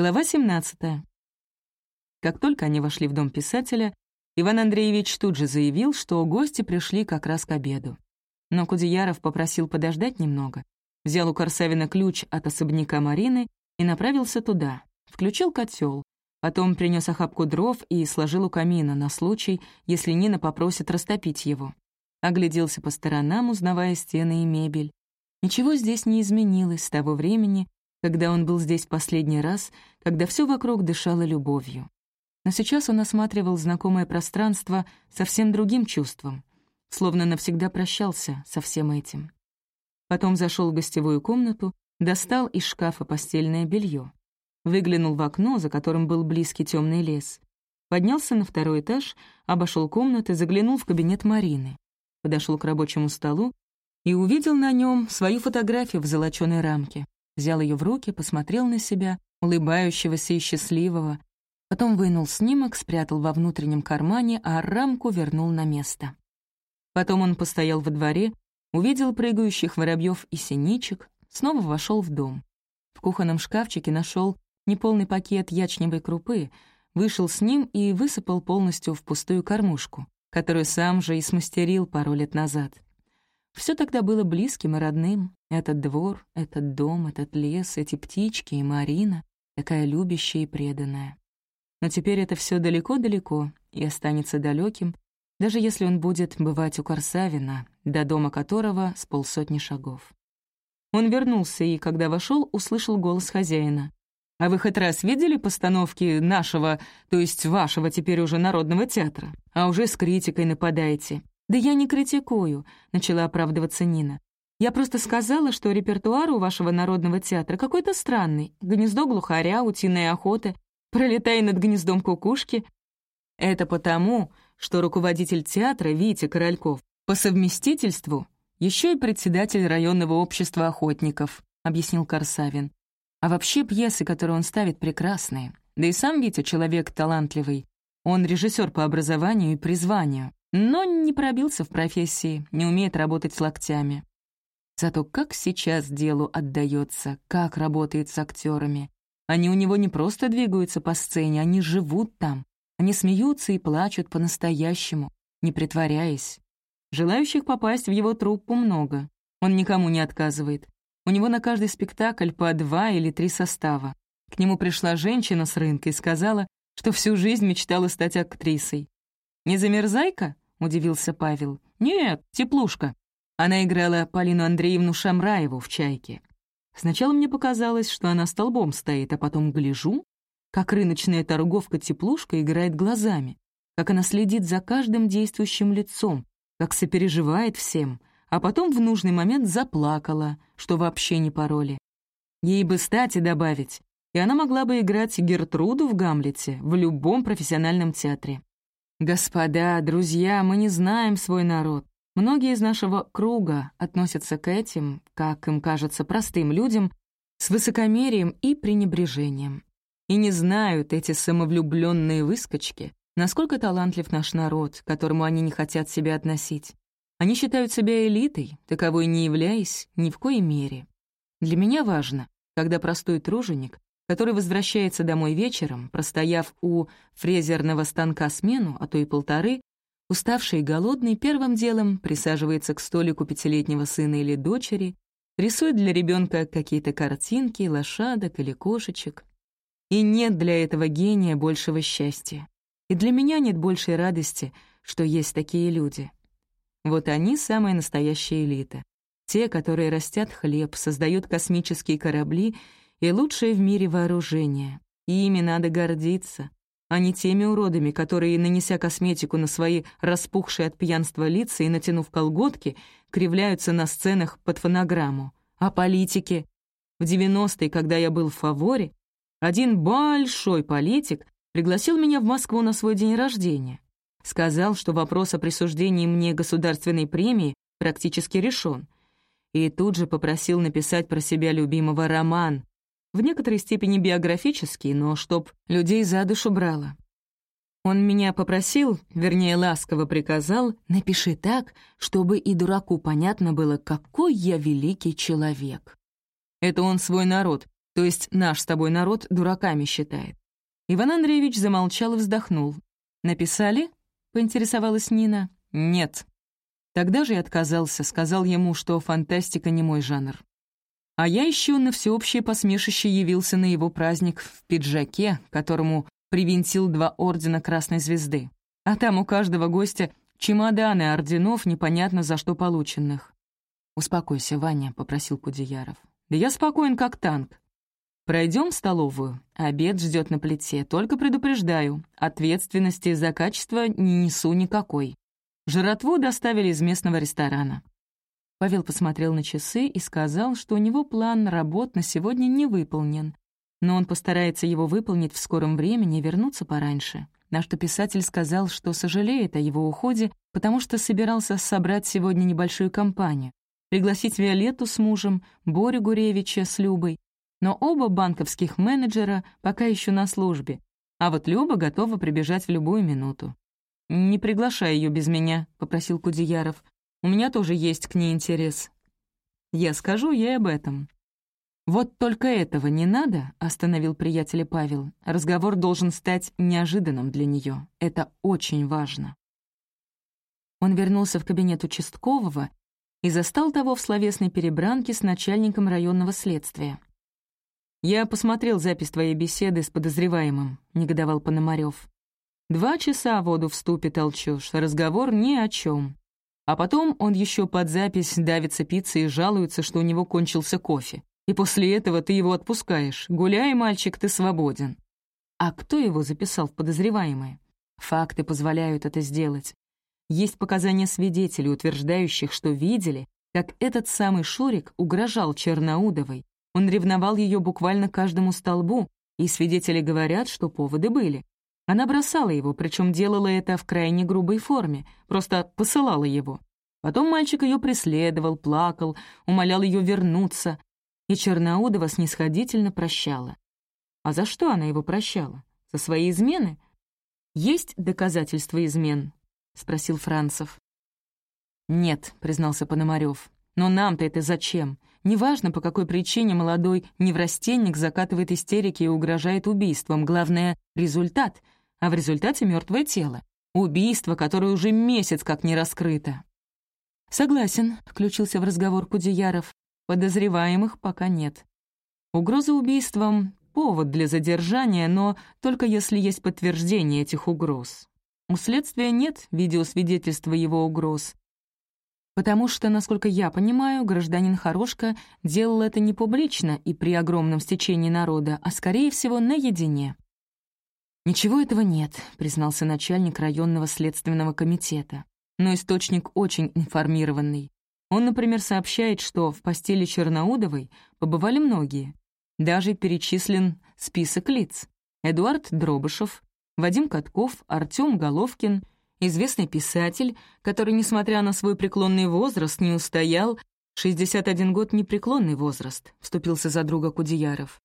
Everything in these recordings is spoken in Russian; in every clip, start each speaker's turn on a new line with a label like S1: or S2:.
S1: Глава 17. Как только они вошли в дом писателя, Иван Андреевич тут же заявил, что гости пришли как раз к обеду. Но Кудеяров попросил подождать немного, взял у Корсавина ключ от особняка Марины и направился туда, включил котел, потом принес охапку дров и сложил у камина на случай, если Нина попросит растопить его. Огляделся по сторонам, узнавая стены и мебель. Ничего здесь не изменилось с того времени, когда он был здесь последний раз, когда все вокруг дышало любовью. Но сейчас он осматривал знакомое пространство совсем другим чувством, словно навсегда прощался со всем этим. Потом зашел в гостевую комнату, достал из шкафа постельное белье, выглянул в окно, за которым был близкий темный лес, поднялся на второй этаж, обошел комнаты, заглянул в кабинет Марины, подошел к рабочему столу и увидел на нем свою фотографию в золоченой рамке взял ее в руки, посмотрел на себя, улыбающегося и счастливого, потом вынул снимок, спрятал во внутреннем кармане, а рамку вернул на место. Потом он постоял во дворе, увидел прыгающих воробьев и синичек, снова вошел в дом. В кухонном шкафчике нашел неполный пакет ячневой крупы, вышел с ним и высыпал полностью в пустую кормушку, которую сам же и смастерил пару лет назад. Все тогда было близким и родным. Этот двор, этот дом, этот лес, эти птички и Марина, такая любящая и преданная. Но теперь это все далеко-далеко и останется далеким, даже если он будет бывать у Корсавина, до дома которого с полсотни шагов. Он вернулся и, когда вошел, услышал голос хозяина. «А вы хоть раз видели постановки нашего, то есть вашего теперь уже народного театра? А уже с критикой нападаете. «Да я не критикую», — начала оправдываться Нина. «Я просто сказала, что репертуар у вашего народного театра какой-то странный. Гнездо глухаря, утиная охота, пролетая над гнездом кукушки. Это потому, что руководитель театра Витя Корольков по совместительству еще и председатель районного общества охотников», — объяснил Корсавин. «А вообще пьесы, которые он ставит, прекрасные. Да и сам Витя человек талантливый. Он режиссер по образованию и призванию но не пробился в профессии, не умеет работать с локтями. Зато как сейчас делу отдается, как работает с актерами. Они у него не просто двигаются по сцене, они живут там. Они смеются и плачут по-настоящему, не притворяясь. Желающих попасть в его труппу много. Он никому не отказывает. У него на каждый спектакль по два или три состава. К нему пришла женщина с рынка и сказала, что всю жизнь мечтала стать актрисой. «Не замерзайка?» — удивился Павел. «Нет, теплушка». Она играла Полину Андреевну Шамраеву в «Чайке». Сначала мне показалось, что она столбом стоит, а потом гляжу, как рыночная торговка-теплушка играет глазами, как она следит за каждым действующим лицом, как сопереживает всем, а потом в нужный момент заплакала, что вообще не пароли. Ей бы стать и добавить, и она могла бы играть Гертруду в «Гамлете» в любом профессиональном театре. «Господа, друзья, мы не знаем свой народ. Многие из нашего круга относятся к этим, как им кажется, простым людям, с высокомерием и пренебрежением. И не знают эти самовлюбленные выскочки, насколько талантлив наш народ, к которому они не хотят себя относить. Они считают себя элитой, таковой не являясь ни в коей мере. Для меня важно, когда простой труженик который возвращается домой вечером, простояв у фрезерного станка смену, а то и полторы, уставший и голодный, первым делом присаживается к столику пятилетнего сына или дочери, рисует для ребенка какие-то картинки, лошадок или кошечек. И нет для этого гения большего счастья. И для меня нет большей радости, что есть такие люди. Вот они самая настоящая элита. Те, которые растят хлеб, создают космические корабли и лучшее в мире вооружение. И ими надо гордиться, а не теми уродами, которые, нанеся косметику на свои распухшие от пьянства лица и натянув колготки, кривляются на сценах под фонограмму. А политики? В 90-е, когда я был в фаворе, один большой политик пригласил меня в Москву на свой день рождения. Сказал, что вопрос о присуждении мне государственной премии практически решен. И тут же попросил написать про себя любимого роман, в некоторой степени биографический, но чтоб людей за душу брало. Он меня попросил, вернее, ласково приказал, напиши так, чтобы и дураку понятно было, какой я великий человек. Это он свой народ То есть наш с тобой народ дураками считает. Иван Андреевич замолчал и вздохнул. «Написали?» — поинтересовалась Нина. «Нет». Тогда же и отказался, сказал ему, что фантастика не мой жанр. А я еще на всеобщее посмешище явился на его праздник в пиджаке, которому привинтил два ордена Красной Звезды. А там у каждого гостя чемоданы орденов, непонятно за что полученных. «Успокойся, Ваня», — попросил Кудеяров. «Да я спокоен, как танк. Пройдем в столовую. Обед ждет на плите. Только предупреждаю, ответственности за качество не несу никакой. Жратву доставили из местного ресторана». Павел посмотрел на часы и сказал, что у него план работ на сегодня не выполнен, но он постарается его выполнить в скором времени и вернуться пораньше. На что писатель сказал, что сожалеет о его уходе, потому что собирался собрать сегодня небольшую компанию, пригласить Виолетту с мужем, Борю Гуревича с Любой, но оба банковских менеджера пока еще на службе, а вот Люба готова прибежать в любую минуту. «Не приглашай ее без меня», — попросил Кудеяров. «У меня тоже есть к ней интерес». «Я скажу ей об этом». «Вот только этого не надо», — остановил приятеля Павел. «Разговор должен стать неожиданным для нее. Это очень важно». Он вернулся в кабинет участкового и застал того в словесной перебранке с начальником районного следствия. «Я посмотрел запись твоей беседы с подозреваемым», — негодовал Пономарев. «Два часа воду в ступе толчешь, разговор ни о чем. А потом он еще под запись давится пиццей и жалуется, что у него кончился кофе. И после этого ты его отпускаешь. Гуляй, мальчик, ты свободен». А кто его записал в подозреваемые? Факты позволяют это сделать. Есть показания свидетелей, утверждающих, что видели, как этот самый Шурик угрожал Черноудовой, он ревновал ее буквально каждому столбу, и свидетели говорят, что поводы были. Она бросала его, причем делала это в крайне грубой форме, просто посылала его. Потом мальчик ее преследовал, плакал, умолял ее вернуться, и Черноудова снисходительно прощала. А за что она его прощала? За свои измены? «Есть доказательства измен?» — спросил Францев. «Нет», — признался Пономарев. «Но нам-то это зачем? Неважно, по какой причине молодой неврастенник закатывает истерики и угрожает убийством. Главное — результат, а в результате мертвое тело. Убийство, которое уже месяц как не раскрыто. «Согласен», — включился в разговор Кудеяров. «Подозреваемых пока нет. Угроза убийством — повод для задержания, но только если есть подтверждение этих угроз. У следствия нет видеосвидетельства его угроз. Потому что, насколько я понимаю, гражданин Хорошка делал это не публично и при огромном стечении народа, а, скорее всего, наедине. «Ничего этого нет», — признался начальник районного следственного комитета. Но источник очень информированный. Он, например, сообщает, что в постели Черноудовой побывали многие. Даже перечислен список лиц. Эдуард Дробышев, Вадим Катков, Артём Головкин — известный писатель, который, несмотря на свой преклонный возраст, не устоял. 61 год — непреклонный возраст, — вступился за друга Кудеяров.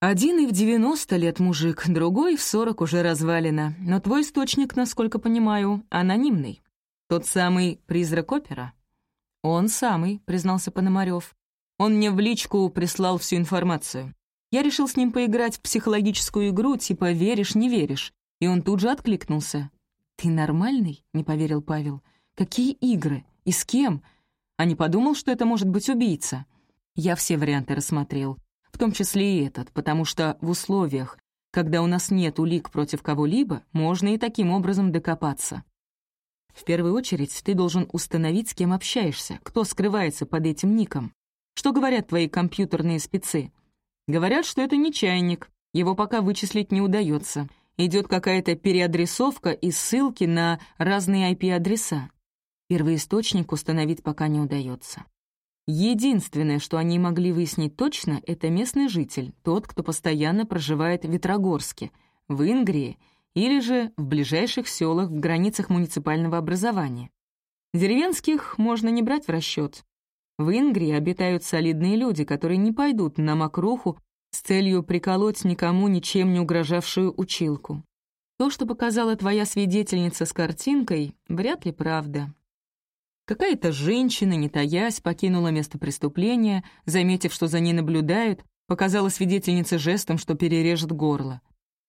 S1: Один и в 90 лет мужик, другой в 40 уже развалина, но твой источник, насколько понимаю, анонимный. Тот самый призрак опера? Он самый, признался Пономарев. Он мне в личку прислал всю информацию. Я решил с ним поиграть в психологическую игру, типа «веришь, не веришь», и он тут же откликнулся. «Ты нормальный?» — не поверил Павел. «Какие игры? И с кем?» А не подумал, что это может быть убийца. Я все варианты рассмотрел, в том числе и этот, потому что в условиях, когда у нас нет улик против кого-либо, можно и таким образом докопаться. В первую очередь ты должен установить, с кем общаешься, кто скрывается под этим ником. Что говорят твои компьютерные спецы? Говорят, что это не чайник, его пока вычислить не удается, идет какая-то переадресовка и ссылки на разные IP-адреса. Первый источник установить пока не удается. Единственное, что они могли выяснить точно, это местный житель, тот, кто постоянно проживает в Ветрогорске, в Ингрии или же в ближайших селах в границах муниципального образования. Деревенских можно не брать в расчет. В Ингрии обитают солидные люди, которые не пойдут на мокруху с целью приколоть никому ничем не угрожавшую училку. То, что показала твоя свидетельница с картинкой, вряд ли правда. Какая-то женщина, не таясь, покинула место преступления, заметив, что за ней наблюдают, Показала свидетельнице жестом, что перережет горло.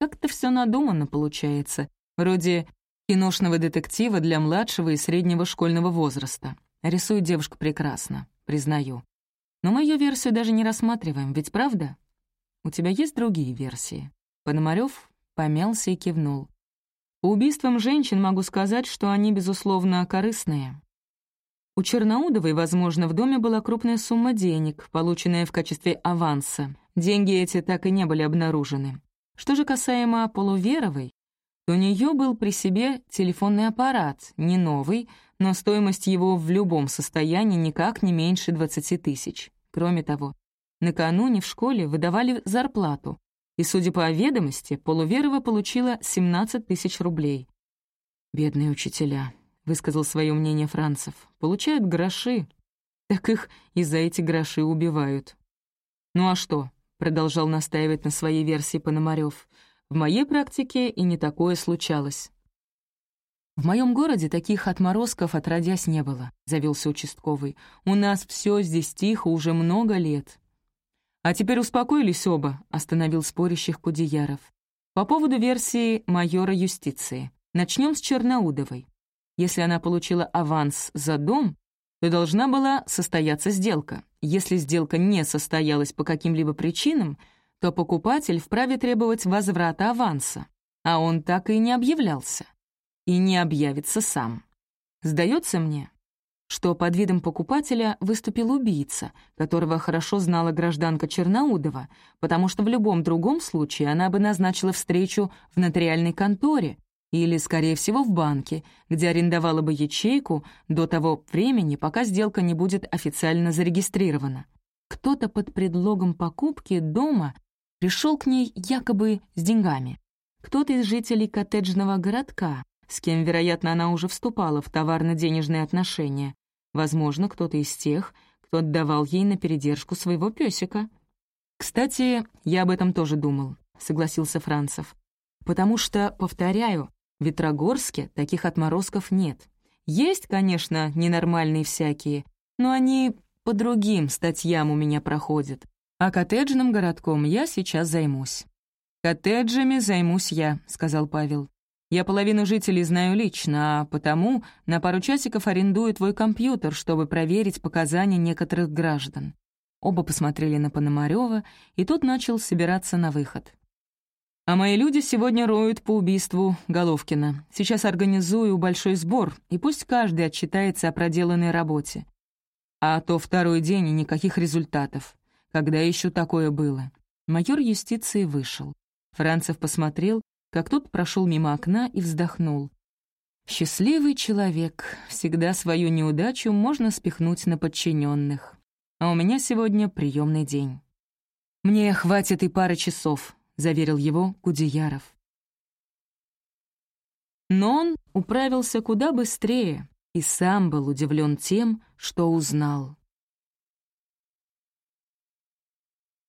S1: Как-то все надуманно получается. Вроде киношного детектива для младшего и среднего школьного возраста. Рисует девушка прекрасно, признаю. Но мы ее версию даже не рассматриваем, ведь правда? У тебя есть другие версии?» Пономарёв помялся и кивнул. «По убийствам женщин могу сказать, что они, безусловно, корыстные. У Черноудовой, возможно, в доме была крупная сумма денег, полученная в качестве аванса. Деньги эти так и не были обнаружены. Что же касаемо Полуверовой, то у нее был при себе телефонный аппарат, не новый, но стоимость его в любом состоянии никак не меньше 20 тысяч. Кроме того, накануне в школе выдавали зарплату, и, судя по ведомости, Полуверова получила 17 тысяч рублей. «Бедные учителя», — высказал свое мнение Францев, — «получают гроши, так их и за эти гроши убивают». «Ну а что?» — продолжал настаивать на своей версии Пономарёв — в моей практике и не такое случалось. «В моем городе таких отморозков отродясь не было», — завелся участковый. «У нас все здесь тихо уже много лет». «А теперь успокоились оба», — остановил спорящих Кудеяров. «По поводу версии майора юстиции. Начнем с Черноудовой. Если она получила аванс за дом, то должна была состояться сделка. Если сделка не состоялась по каким-либо причинам, то покупатель вправе требовать возврата аванса, а он так и не объявлялся. И не объявится сам. Сдается мне, что под видом покупателя выступил убийца, которого хорошо знала гражданка Черноудова, потому что в любом другом случае она бы назначила встречу в нотариальной конторе или, скорее всего, в банке, где арендовала бы ячейку до того времени, пока сделка не будет официально зарегистрирована. Кто-то под предлогом покупки дома пришел к ней якобы с деньгами. Кто-то из жителей коттеджного городка, с кем, вероятно, она уже вступала в товарно-денежные отношения. Возможно, кто-то из тех, кто отдавал ей на передержку своего песика. «Кстати, я об этом тоже думал», — согласился Францев. «Потому что, повторяю, в Ветрогорске таких отморозков нет. Есть, конечно, ненормальные всякие, но они по другим статьям у меня проходят. А коттеджным городком я сейчас займусь». «Коттеджами займусь я», — сказал Павел. «Я половину жителей знаю лично, а потому на пару часиков арендую твой компьютер, чтобы проверить показания некоторых граждан». Оба посмотрели на Пономарёва, и тот начал собираться на выход. «А мои люди сегодня роют по убийству Головкина. Сейчас организую большой сбор, и пусть каждый отчитается о проделанной работе. А то второй день и никаких результатов. Когда еще такое было? Майор юстиции вышел. Францев посмотрел, как тот прошел мимо окна и вздохнул. Счастливый человек. Всегда свою неудачу можно спихнуть на подчиненных. А у меня сегодня приемный день. «Мне хватит и пары часов», — заверил его Кудеяров. Но он управился куда быстрее и сам был удивлен тем, что узнал.